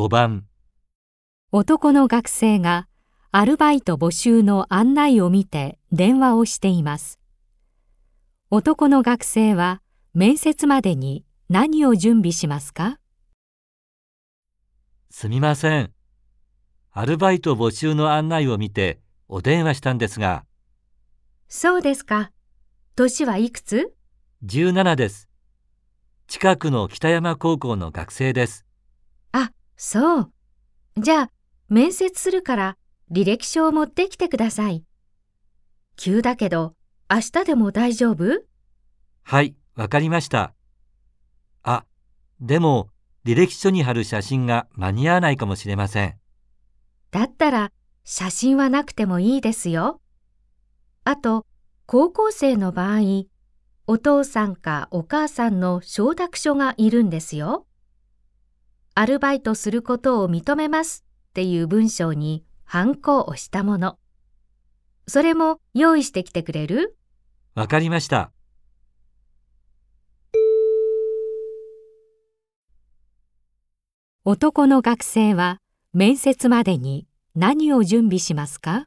5番男の学生がアルバイト募集の案内を見て電話をしています。男の学生は面接までに何を準備しますか？すみません。アルバイト募集の案内を見てお電話したんですが、そうですか。年はいくつ？17です。近くの北山高校の学生です。あ、そう。じゃあ、面接するから履歴書を持ってきてください。急だけど、明日でも大丈夫？はい、わかりました。あ、でも、履歴書に貼る写真が間に合わないかもしれません。だったら、写真はなくてもいいですよ。あと、高校生の場合、お父さんかお母さんの承諾書がいるんですよ。アルバイトすることを認めますっていう文章にハンコを押したもの。それも用意してきてくれる？わかりました。男の学生は面接までに何を準備しますか？